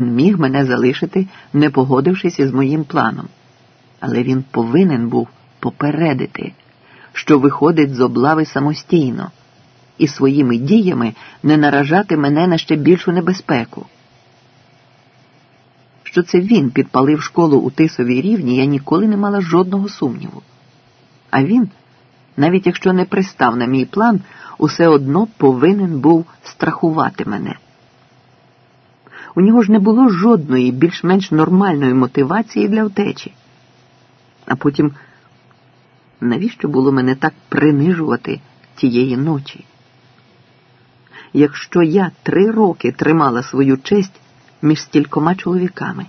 міг мене залишити, не погодившись із моїм планом. Але він повинен був попередити, що виходить з облави самостійно і своїми діями не наражати мене на ще більшу небезпеку. Що це він підпалив школу у Тисовій рівні, я ніколи не мала жодного сумніву. А він, навіть якщо не пристав на мій план, усе одно повинен був страхувати мене. У нього ж не було жодної більш-менш нормальної мотивації для втечі. А потім, навіщо було мене так принижувати тієї ночі? Якщо я три роки тримала свою честь між стількома чоловіками,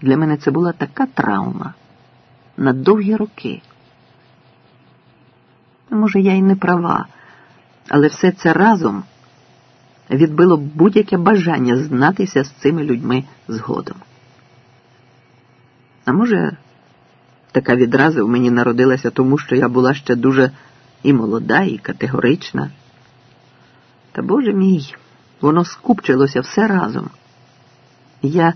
для мене це була така травма на довгі роки. Може, я й не права, але все це разом відбило будь-яке бажання знатися з цими людьми згодом. А може, така відраза в мені народилася тому, що я була ще дуже і молода, і категорична. Та Боже мій, воно скупчилося все разом. Я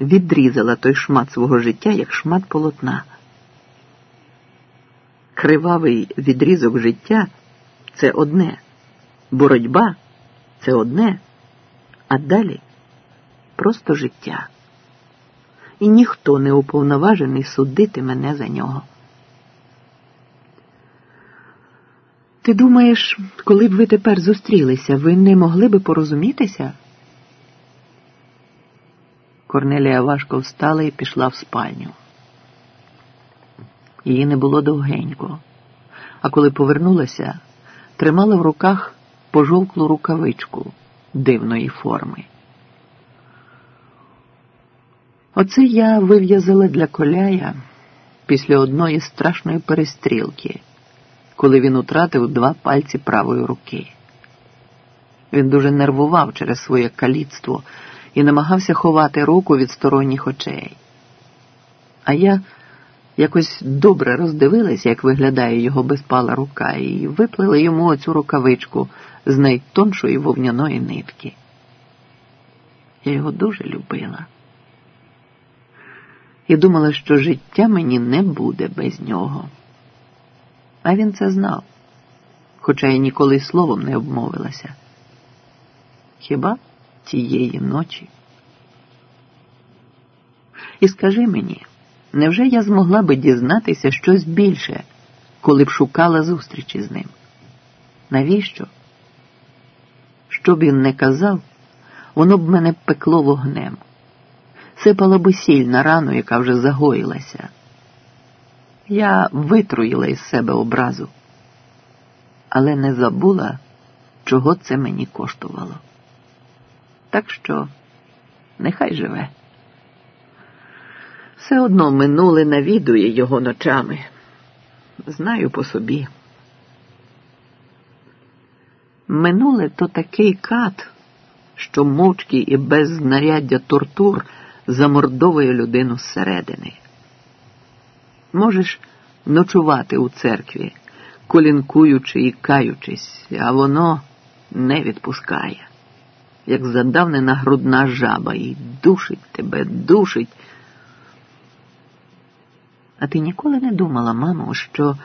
відрізала той шмат свого життя як шмат полотна. Кривавий відрізок життя це одне, боротьба це одне, а далі просто життя. І ніхто не уповноважений судити мене за нього. Ти думаєш, коли б ви тепер зустрілися, ви не могли би порозумітися? Корнелія важко встала і пішла в спальню. Її не було довгенько, а коли повернулася, тримала в руках пожовклу рукавичку дивної форми. Оце я вив'язала для коляя після одної страшної перестрілки, коли він утратив два пальці правої руки. Він дуже нервував через своє каліцтво і намагався ховати руку від сторонніх очей. А я якось добре роздивилась, як виглядає його безпала рука, і виплила йому оцю рукавичку з найтоншої вовняної нитки. Я його дуже любила і думала, що життя мені не буде без нього. А він це знав, хоча я ніколи словом не обмовилася. Хіба тієї ночі? І скажи мені, невже я змогла би дізнатися щось більше, коли б шукала зустрічі з ним? Навіщо? Що б він не казав, воно б мене пекло вогнем, сипало би сіль на рану, яка вже загоїлася. Я витруїла із себе образу, але не забула, чого це мені коштувало. Так що нехай живе. Все одно минуле навідує його ночами. Знаю по собі. Минуле то такий кат, що мовчки і без знаряддя тортур замордовує людину зсередини. Можеш ночувати у церкві, колінкуючи і каючись, а воно не відпускає, як задавнена грудна жаба, і душить тебе, душить. А ти ніколи не думала, мамо, що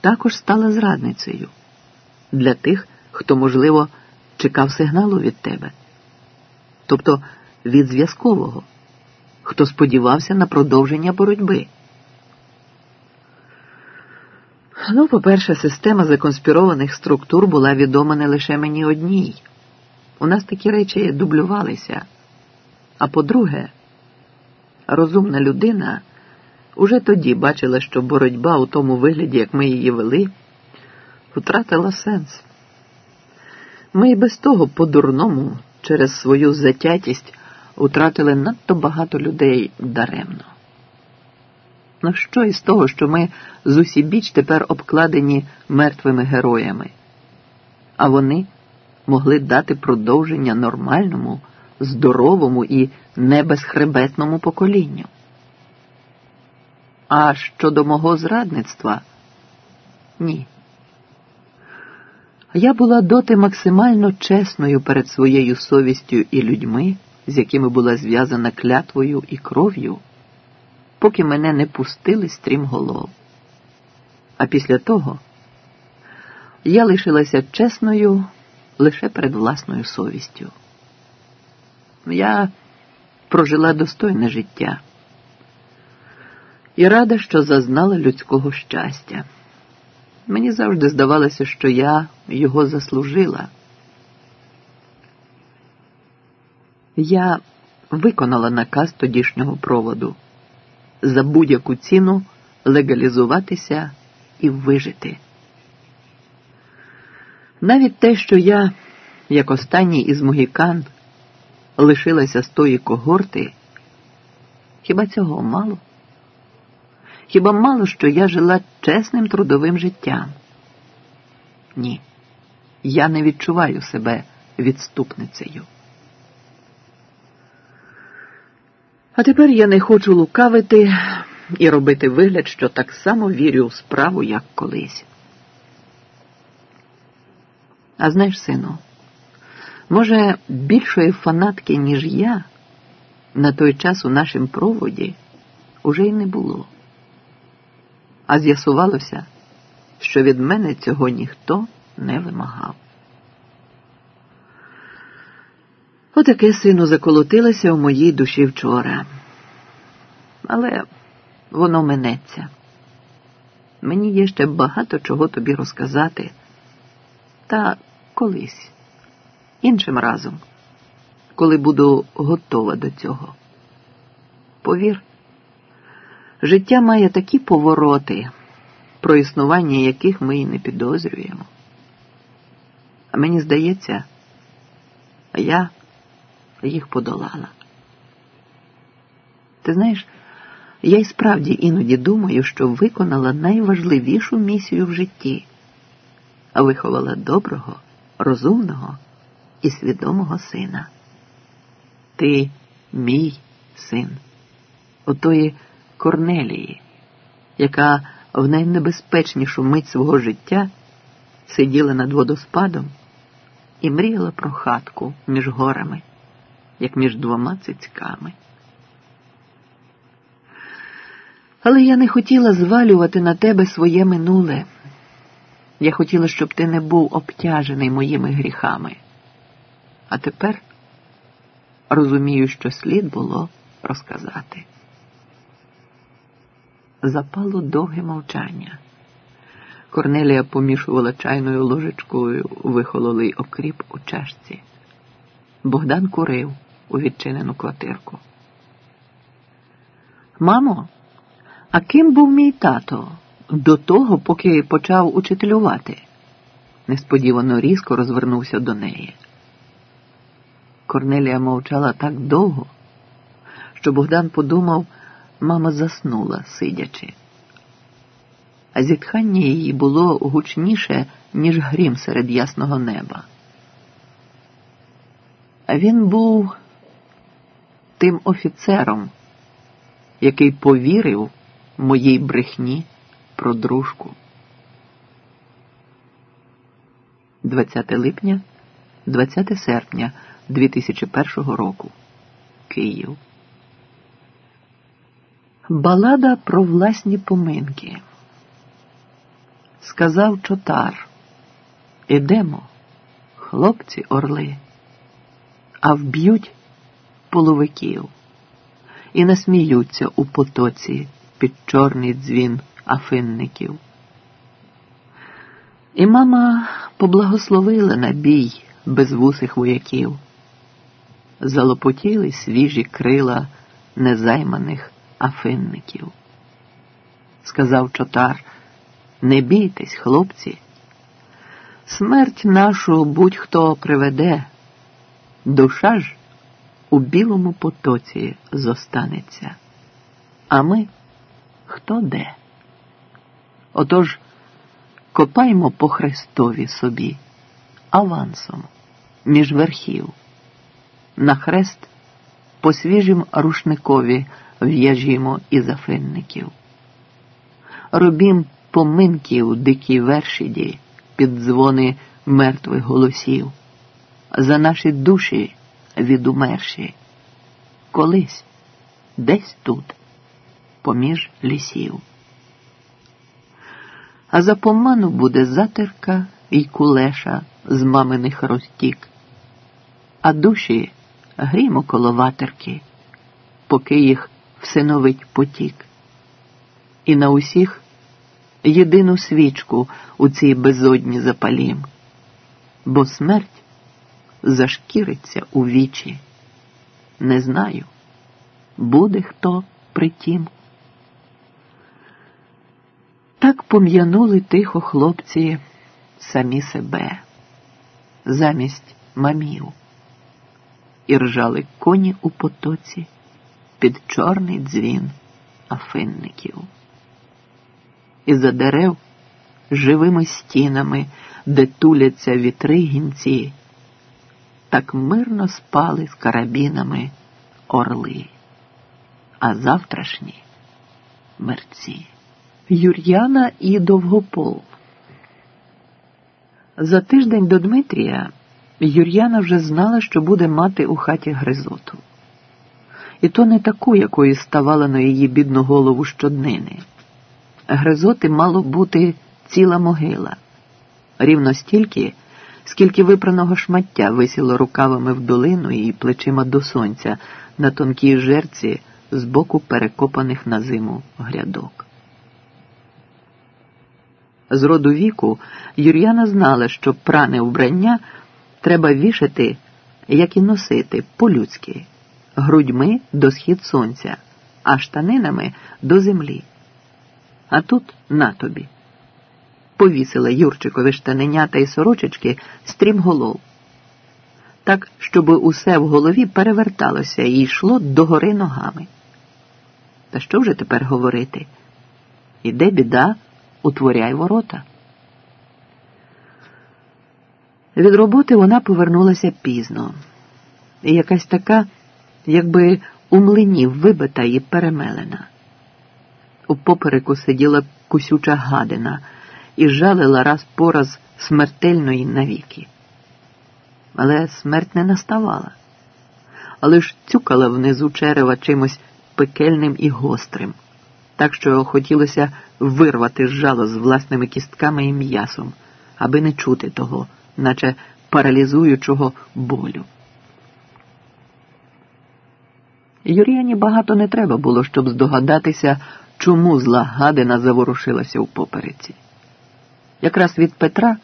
також стала зрадницею для тих, хто, можливо, чекав сигналу від тебе, тобто від зв'язкового, хто сподівався на продовження боротьби. Ну, по-перше, система законспірованих структур була відома не лише мені одній. У нас такі речі дублювалися. А по-друге, розумна людина уже тоді бачила, що боротьба у тому вигляді, як ми її вели, втратила сенс. Ми і без того по-дурному через свою затятість втратили надто багато людей даремно. Ну що із того, що ми зусібіч тепер обкладені мертвими героями, а вони могли дати продовження нормальному, здоровому і небезхребетному поколінню. А щодо мого зрадництва ні. Я була доти максимально чесною перед своєю совістю і людьми, з якими була зв'язана клятвою і кров'ю, поки мене не пустили стрімголов. А після того я лишилася чесною лише перед власною совістю. Я прожила достойне життя і рада, що зазнала людського щастя. Мені завжди здавалося, що я його заслужила. Я виконала наказ тодішнього проводу за будь-яку ціну легалізуватися і вижити. Навіть те, що я, як останній із могікан, лишилася з тої когорти, хіба цього мало? Хіба мало що я жила чесним трудовим життям? Ні, я не відчуваю себе відступницею. А тепер я не хочу лукавити і робити вигляд, що так само вірю в справу, як колись. А знаєш, сину, може, більшої фанатки, ніж я, на той час у нашому проводі уже й не було. А з'ясувалося, що від мене цього ніхто не вимагав. Отаке сину заколотилося у моїй душі вчора. Але воно минеться. Мені є ще багато чого тобі розказати. Та колись, іншим разом, коли буду готова до цього. Повір, життя має такі повороти, про існування яких ми і не підозрюємо. А мені здається, я їх подолала. Ти знаєш, я й справді іноді думаю, що виконала найважливішу місію в житті, а виховала доброго, розумного і свідомого сина. Ти мій син, отої Корнелії, яка в найнебезпечнішу мить свого життя сиділа над водоспадом і мріяла про хатку між горами як між двома цицьками. Але я не хотіла звалювати на тебе своє минуле. Я хотіла, щоб ти не був обтяжений моїми гріхами. А тепер розумію, що слід було розказати. Запало довге мовчання. Корнелія помішувала чайною ложечкою вихололий окріп у чашці. Богдан курив у відчинену квартирку. Мамо, а ким був мій тато до того, поки почав учителювати? Несподівано різко розвернувся до неї. Корнелія мовчала так довго, що Богдан подумав, мама заснула, сидячи. А зітхання її було гучніше, ніж грім серед ясного неба. А він був тим офіцером, який повірив моїй брехні про дружку. 20 липня, 20 серпня 2001 року. Київ. Балада про власні поминки. Сказав чотар. Ідемо, хлопці орли, а вб'ють половиків і насміються у потоці під чорний дзвін афинників. І мама поблагословила на бій безвусих вояків, залопотіли свіжі крила незайманих афинників. Сказав чотар, не бійтесь, хлопці, смерть нашу будь-хто приведе, душа ж у білому потоці зостанеться. А ми хто де? Отож копаймо по Христові собі, авансом, між верхів, на хрест по свіжім рушникові в'яжімо із афинників. Робім поминків дикі вершіді під дзвони мертвих голосів, за наші душі відумерші колись, десь тут, поміж лісів. А за поману буде затирка і кулеша з маминих розтік, а душі грім около ватерки, поки їх всиновить потік. І на усіх єдину свічку у цій безодні запалім, бо смерть зашкіриться у вічі. Не знаю, буде хто притім. Так пом'янули тихо хлопці самі себе замість мамів і ржали коні у потоці під чорний дзвін афинників. І за дерев живими стінами, де туляться вітри гінці, так мирно спали з карабінами орли, а завтрашні мерці. Юр'яна і Довгопол. За тиждень до Дмитрія Юр'яна вже знала, що буде мати у хаті Гризоту. І то не таку, якою ставала на її бідну голову щоднини. Гризоти мало бути ціла могила, рівно стільки, скільки випраного шмаття висіло рукавами в долину і плечима до сонця на тонкій жерці з боку перекопаних на зиму грядок. З роду віку Юр'яна знала, що пране вбрання треба вішати, як і носити, по-людськи, грудьми до схід сонця, а штанинами до землі. А тут на тобі. Повісила Юрчикові штаненята і сорочечки стрімголов. Так, щоб усе в голові переверталося і йшло догори ногами. Та що вже тепер говорити? Іде біда, утворяй ворота. Від роботи вона повернулася пізно, і якась така, якби у млині вибита і перемелена. У попереку сиділа кусюча гадина і жалила раз по раз смертельної навіки. Але смерть не наставала, але ж цюкала внизу черева чимось пекельним і гострим, так що хотілося вирвати жало з власними кістками і м'ясом, аби не чути того, наче паралізуючого болю. Юріяні багато не треба було, щоб здогадатися, чому зла гадина заворушилася у попереці. Якраз від Петра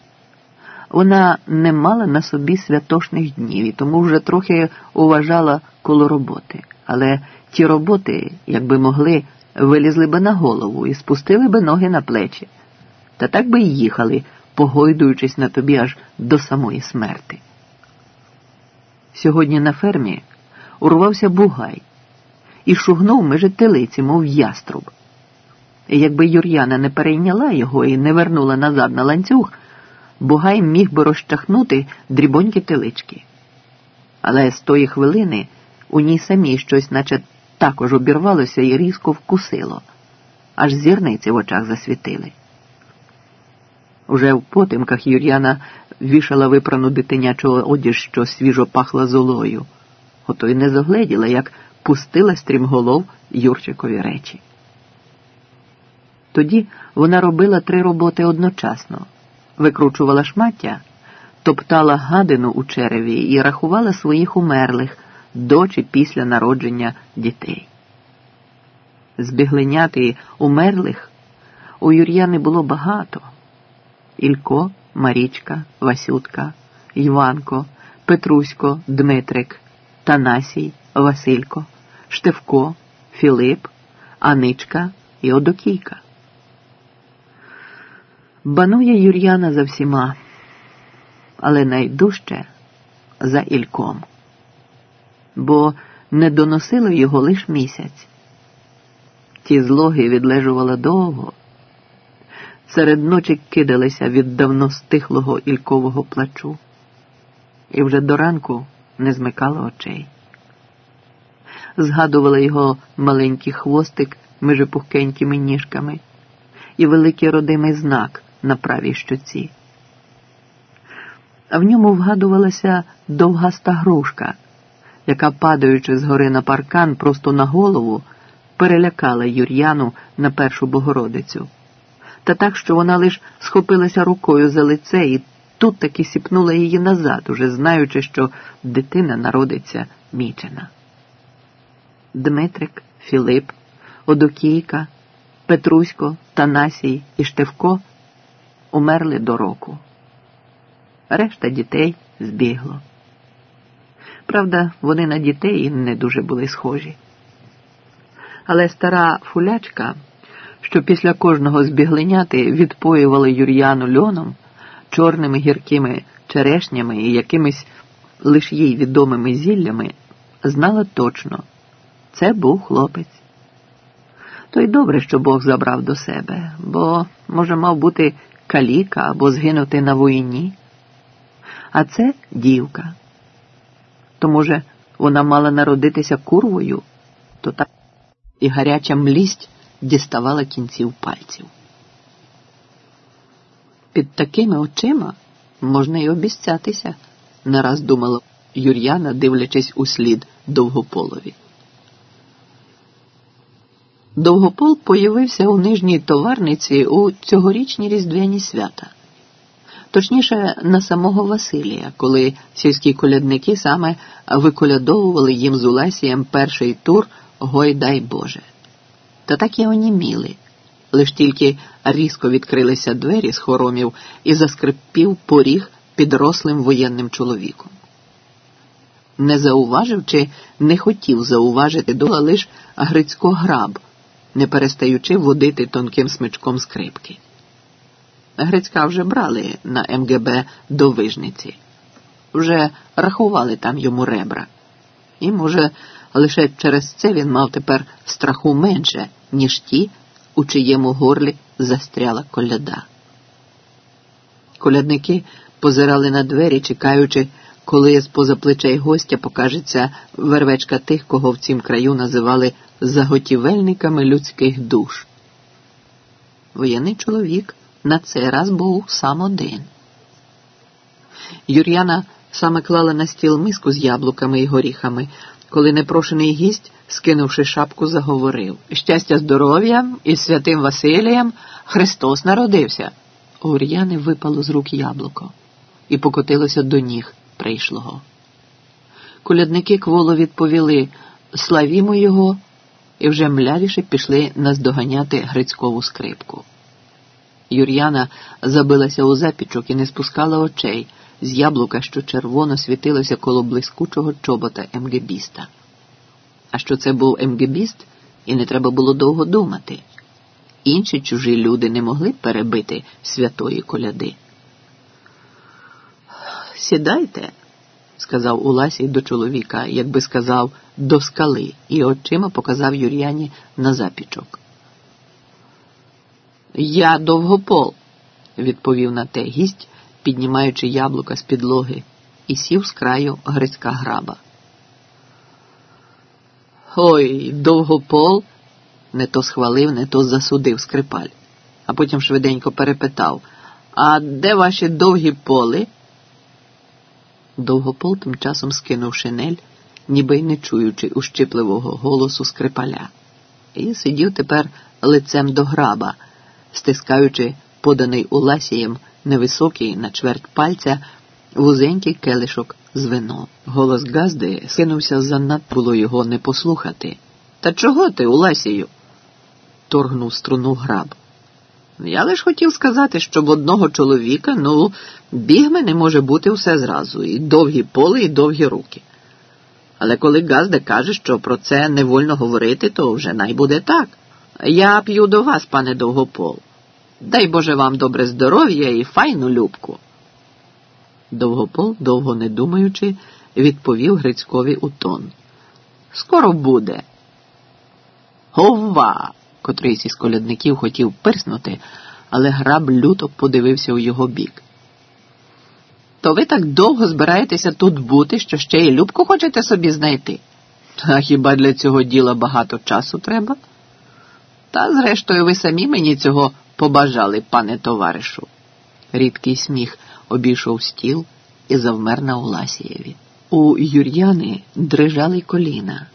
вона не мала на собі святошних днів і тому вже трохи уважала коло роботи. Але ті роботи, якби могли, вилізли би на голову і спустили би ноги на плечі, та так би й їхали, погойдуючись на тобі аж до самої смерти. Сьогодні на фермі урвався бугай і шугнув межи телиці, мов яструб. І якби Юр'яна не перейняла його і не вернула назад на ланцюг, Бугай міг би розчахнути дрібонькі телички. Але з тої хвилини у ній самій щось, наче також обірвалося і різко вкусило, аж зірниці в очах засвітили. Уже в потемках Юр'яна вішала випрану дитинячого одіж, що свіжо пахла золою, ото й не загледіла, як пустила стрімголов Юрчикові речі. Тоді вона робила три роботи одночасно викручувала шмаття, топтала гадину у череві і рахувала своїх умерлих до чи після народження дітей. Збіглиняти умерлих у Юр'яни було багато Ілько, Марічка, Васютка, Іванко, Петрусько, Дмитрик, Танасій, Василько, Штевко, Філип, Аничка і Одокійка. Банує Юр'яна за всіма, але найдужче за Ільком, бо не доносили його лиш місяць. Ті злоги відлежувала довго, серед ночі кидалися від давно стихлого ількового плачу, і вже до ранку не змикало очей. Згадувала його маленький хвостик між пухкенькими ніжками і великий родимий знак на правій щоці. А в ньому вгадувалася довгаста грушка, яка, падаючи з гори на паркан просто на голову, перелякала Юр'яну на першу Богородицю. Та так, що вона лиш схопилася рукою за лице і тут таки сіпнула її назад, уже знаючи, що дитина народиться мічена. Дмитрик, Філип, Одокійка, Петрусько, Танасій і Штевко умерли до року. Решта дітей збігло. Правда, вони на дітей не дуже були схожі. Але стара фулячка, що після кожного збігленяти відпоювала Юр'яну льоном, чорними гіркими черешнями і якимись лиш їй відомими зіллями, знала точно це був хлопець. То й добре, що Бог забрав до себе, бо, може, мав бути каліка або згинути на війні. А це дівка. То, може, вона мала народитися курвою, то так і гаряча млість діставала кінців пальців. Під такими очима можна й обіцятися, нараз думала Юр'яна, дивлячись у слід довгополові. Довгопол появився у нижній товарниці у цьогорічні різдвяні свята, точніше, на самого Василія, коли сільські колядники саме виколядовували їм з Улесієм перший тур Гой дай Боже. Та так і оніміли. Лиш тільки різко відкрилися двері з хоромів і заскрипів поріг підрослим воєнним чоловіком. Не зауважив чи не хотів зауважити дола лиш Грицько граб не перестаючи водити тонким смичком скрипки. Грицька вже брали на МГБ до вижниці, вже рахували там йому ребра. І, може, лише через це він мав тепер страху менше, ніж ті, у чиєму горлі застряла коляда. Колядники позирали на двері, чекаючи, коли з поза плечей гостя покажеться вервечка тих, кого в цім краю називали заготівельниками людських душ. Воєнний чоловік на цей раз був сам один. Юр'яна саме клала на стіл миску з яблуками і горіхами, коли непрошений гість, скинувши шапку, заговорив Щастя, здоров'я і святим Василієм Христос народився. У Юр'яни випало з рук яблуко і покотилося до ніг прийшлого. Колядники кволо відповіли Славімо його і вже млявіше пішли наздоганяти Грицькову скрипку. Юр'яна забилася у запічок і не спускала очей з яблука, що червоно світилося коло блискучого чобота МГБіста. А що це був МГБіст, і не треба було довго думати. Інші чужі люди не могли перебити святої коляди. Сідайте, сказав Уласій до чоловіка, як би сказав, до скали, і очима показав Юр'яні на запічок. Я довгопол, відповів на те гість, піднімаючи яблука з підлоги, і сів з краю Грицька граба. Ой, довгопол, не то схвалив, не то засудив скрипаль, а потім швиденько перепитав А де ваші довгі поли? Довгопол тим часом скинув шинель, ніби й не чуючи ущипливого голосу скрипаля, і сидів тепер лицем до граба, стискаючи поданий Уласієм невисокий на чверть пальця вузенький келишок з вином. Голос Газди скинувся занадто було його не послухати. Та чого ти, Уласію? торгнув струну граб. Я лиш хотів сказати, що в одного чоловіка, ну, бігми не може бути все зразу, і довгі поли, і довгі руки. Але коли Газда каже, що про це не вольно говорити, то вже най так. Я п'ю до вас, пане Довгопол. Дай Боже вам добре здоров'я і файну любку. Довгопол, довго не думаючи, відповів Грицькові у тон. Скоро буде. Ова! котрийсь із колядників хотів пирснути, але граб люто подивився у його бік. То ви так довго збираєтеся тут бути, що ще й любку хочете собі знайти? А хіба для цього діла багато часу треба? Та, зрештою, ви самі мені цього побажали, пане товаришу. Рідкий сміх обійшов стіл і завмер на Уласієві. У Юр'яни дрижали коліна.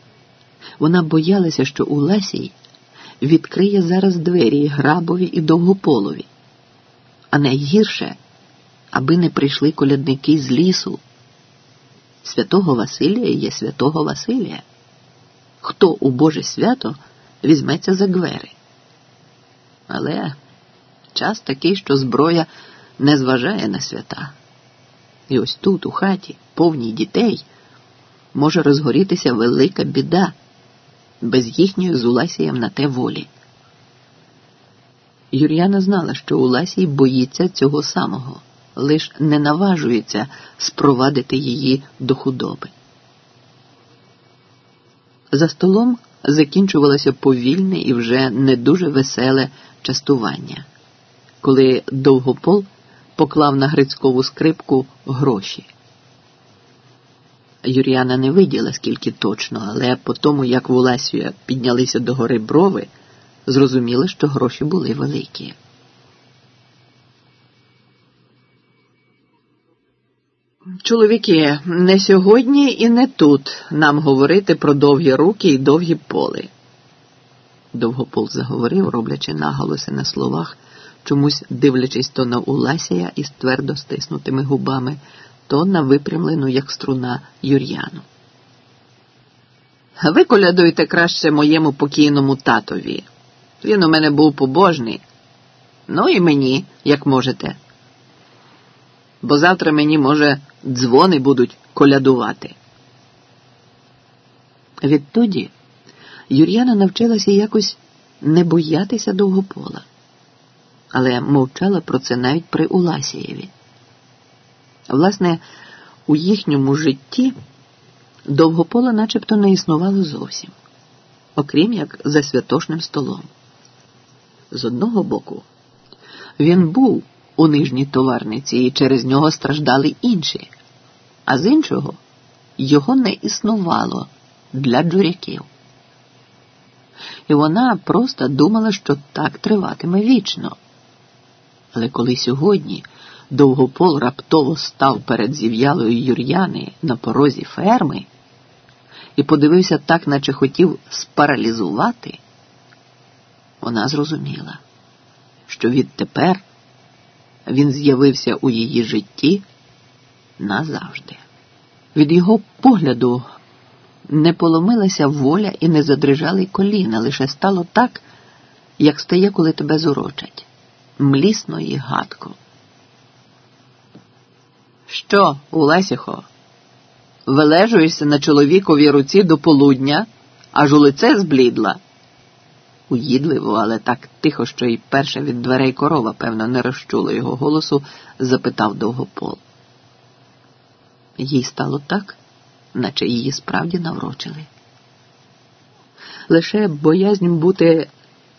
Вона боялася, що у Ласій відкриє зараз двері грабові і довгополові, а найгірше, аби не прийшли колядники з лісу. Святого Василія є святого Василія. Хто у Боже свято візьметься за гвери? Але час такий, що зброя не зважає на свята. І ось тут, у хаті, повній дітей, може розгорітися велика біда без їхньої з Уласієм на те волі. Юр'яна знала, що Уласій боїться цього самого, лиш не наважується спровадити її до худоби. За столом закінчувалося повільне і вже не дуже веселе частування, коли довгопол поклав на Грицькову скрипку гроші. Юріана не виділа, скільки точно, але по тому, як в Уласія піднялися до гори брови, зрозуміла, що гроші були великі. Чоловіки, не сьогодні і не тут нам говорити про довгі руки і довгі поли. Довгопол заговорив, роблячи наголоси на словах, чомусь дивлячись то на Уласія із твердо стиснутими губами, то на випрямлену, як струна, Юр'яну. Ви колядуйте краще моєму покійному татові. Він у мене був побожний. Ну і мені, як можете. Бо завтра мені, може, дзвони будуть колядувати. Відтоді Юр'яна навчилася якось не боятися довгопола, але мовчала про це навіть при Уласієві. Власне, у їхньому житті довгопола начебто не існувало зовсім, окрім як за святошним столом. З одного боку, він був у нижній товарниці, і через нього страждали інші, а з іншого його не існувало для джуряків. І вона просто думала, що так триватиме вічно. Але коли сьогодні довгопол раптово став перед зів'ялою Юр'яни на порозі ферми і подивився так, наче хотів спаралізувати, вона зрозуміла, що відтепер він з'явився у її житті назавжди. Від його погляду не поломилася воля і не задрижали коліна, лише стало так, як стає, коли тебе зурочать, млісно і гадко. Що, Улесіхо, вилежуєшся на чоловіковій руці до полудня, аж у лице зблідла? Уїдливо, але так тихо, що й перша від дверей корова, певно, не розчула його голосу, запитав довгопол. Їй стало так, наче її справді наврочили. Лише боязнь бути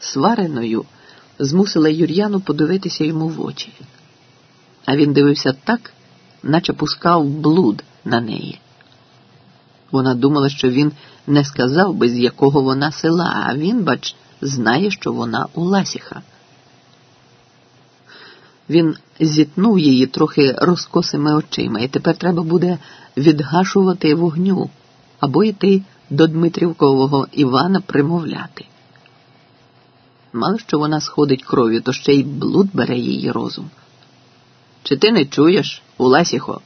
свареною змусила Юр'яну подивитися йому в очі. А він дивився так, наче пускав блуд на неї. Вона думала, що він не сказав би, з якого вона села, а він, бач, знає, що вона у Ласіха. Він зітнув її трохи розкосими очима, і тепер треба буде відгашувати вогню або йти до Дмитрівкового Івана примовляти. Мало що вона сходить кров'ю, то ще й блуд бере її розум. Чи ти не чуєш, Уласіхо?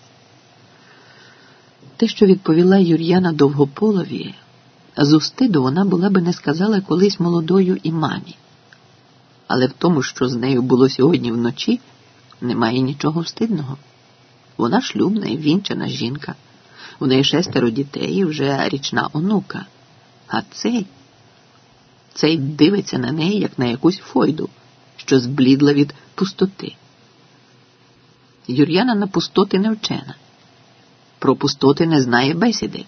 Те, що відповіла Юр'яна Довгополові, з устиду вона була би не сказала колись молодою і мамі. Але в тому, що з нею було сьогодні вночі, немає нічого встидного. Вона шлюбна і вінчана жінка. У неї шестеро дітей і вже річна онука. А цей цей дивиться на неї, як на якусь фойду, що зблідла від пустоти. Юр'яна на пустоти не вчена. Про пустоти не знає бесіди.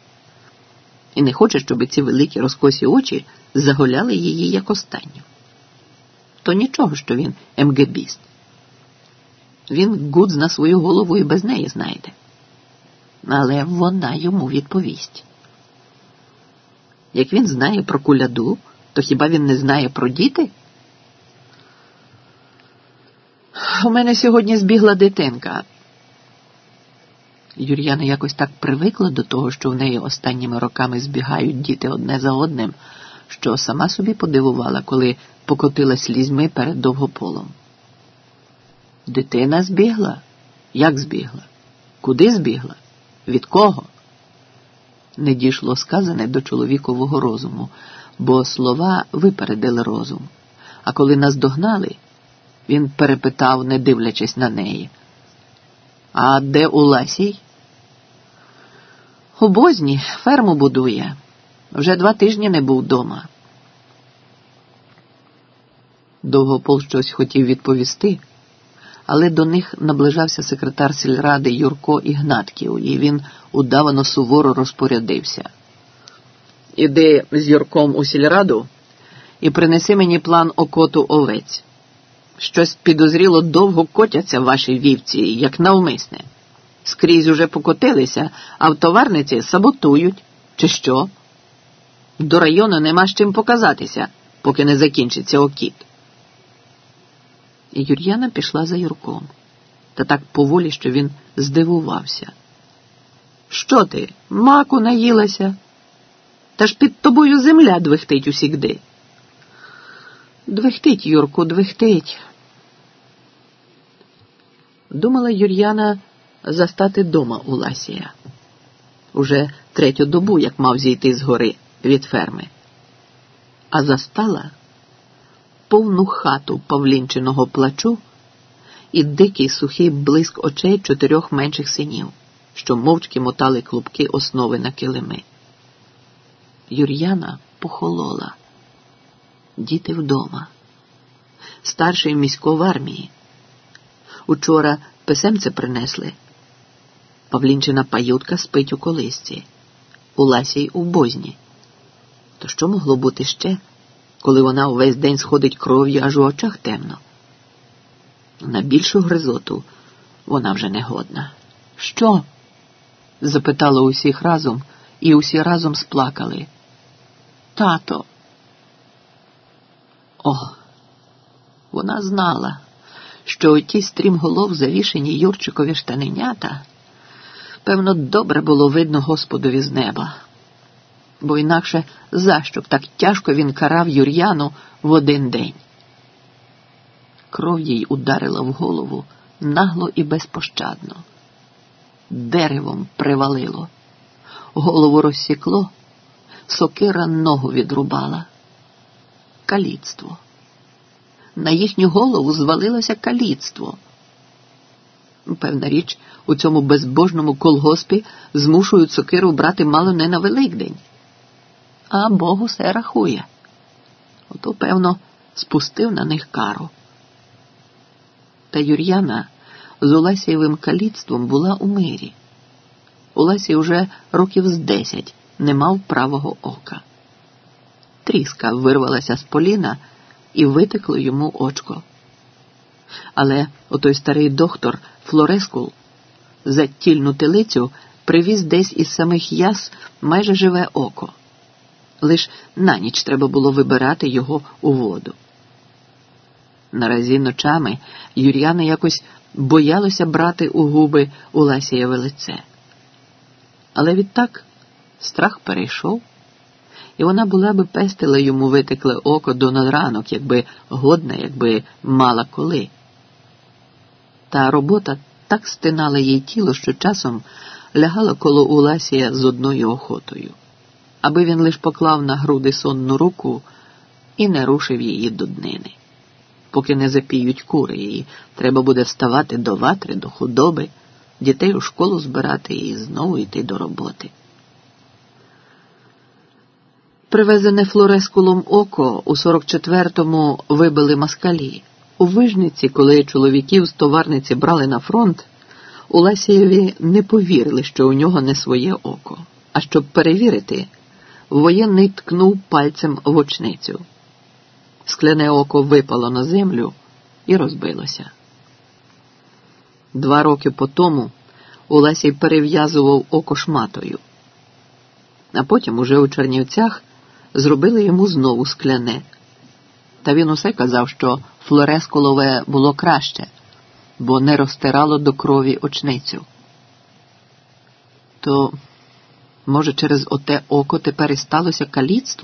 І не хоче, щоб ці великі розкосі очі заголяли її як останню. То нічого, що він МГБіст. Він гудз на свою голову і без неї знайде. Але вона йому відповість. Як він знає про куляду, то хіба він не знає про діти? У мене сьогодні збігла дитинка. Юр'яна якось так привикла до того, що в неї останніми роками збігають діти одне за одним, що сама собі подивувала, коли покотилась слізьми перед довгополом. Дитина збігла? Як збігла? Куди збігла? Від кого? Не дійшло сказане до чоловікового розуму, бо слова випередили розум. А коли нас догнали, він перепитав, не дивлячись на неї. А де Уласій? У Бозні ферму будує. Вже два тижні не був вдома. Довгопол щось хотів відповісти, але до них наближався секретар сільради Юрко Ігнатків, і він удавано суворо розпорядився. Іди з Юрком у сільраду і принеси мені план окоту овець. Щось підозріло довго котяться ваші вівці, як навмисне. Скрізь уже покотилися, а в товарниці саботують, чи що? До району нема з чим показатися, поки не закінчиться окіт. І Юр'яна пішла за Юрком, та так поволі, що він здивувався. Що ти, маку наїлася? Та ж під тобою земля двихтить усігди. Двихтить, Юрку, двихтить. Думала Юр'яна застати дома у Ласія. Уже третю добу, як мав зійти з гори від ферми, а застала повну хату павлінчиного плачу і дикий сухий блиск очей чотирьох менших синів, що мовчки мотали клубки основи на килими. Юр'яна похолола. Діти вдома. Старший місько в армії. Учора писемце принесли. Павлінчина паютка спить у колисці, у ласій у бозні. То що могло бути ще, коли вона увесь день сходить кров'ю, аж у очах темно? На більшу гризоту вона вже не годна. Що? запитала усіх разом, і усі разом сплакали. Тато. О, вона знала, що оті стрімголов завішені Юрчикові штаненята, певно, добре було видно Господові з неба, бо інакше за що б так тяжко він карав Юр'яну в один день. Кров їй ударила в голову нагло і безпощадно. Деревом привалило, голову розсікло, сокира ногу відрубала. Каліцтво. На їхню голову звалилося каліцтво. Певна річ, у цьому безбожному колгоспі змушують сокиру брати мало не на Великдень. А Бог усе рахує. Ото, певно, спустив на них кару. Та Юр'яна з Уласієвим каліцтвом була у мирі. Уласій уже років з десять не мав правого ока. Тріска вирвалася з поліна і витекло йому очко. Але отой старий доктор Флорескул за тільну телицю привіз десь із самих яс майже живе око. Лиш на ніч треба було вибирати його у воду. Наразі ночами Юр'яна якось боялося брати у губи Уласієве лице. Але відтак страх перейшов, і вона була би пестила йому витекле око до надранок, якби годна, якби мала коли. Та робота так стинала їй тіло, що часом лягала коло Уласія з одною охотою, аби він лиш поклав на груди сонну руку і не рушив її до днини. Поки не запіють кури, і треба буде вставати до ватри, до худоби, дітей у школу збирати і знову йти до роботи. Привезене флорескулом око у 44-му вибили москалі. У вижниці, коли чоловіків з товарниці брали на фронт, Уласієві не повірили, що у нього не своє око. А щоб перевірити, воєнний ткнув пальцем в очницю. Скляне око випало на землю і розбилося. Два роки по тому Уласій перев'язував око шматою, а потім, уже у Чернівцях, зробили йому знову скляне. Та він усе казав, що флорескулове було краще, бо не розтирало до крові очницю. То, може, через оте око тепер і сталося каліцтво?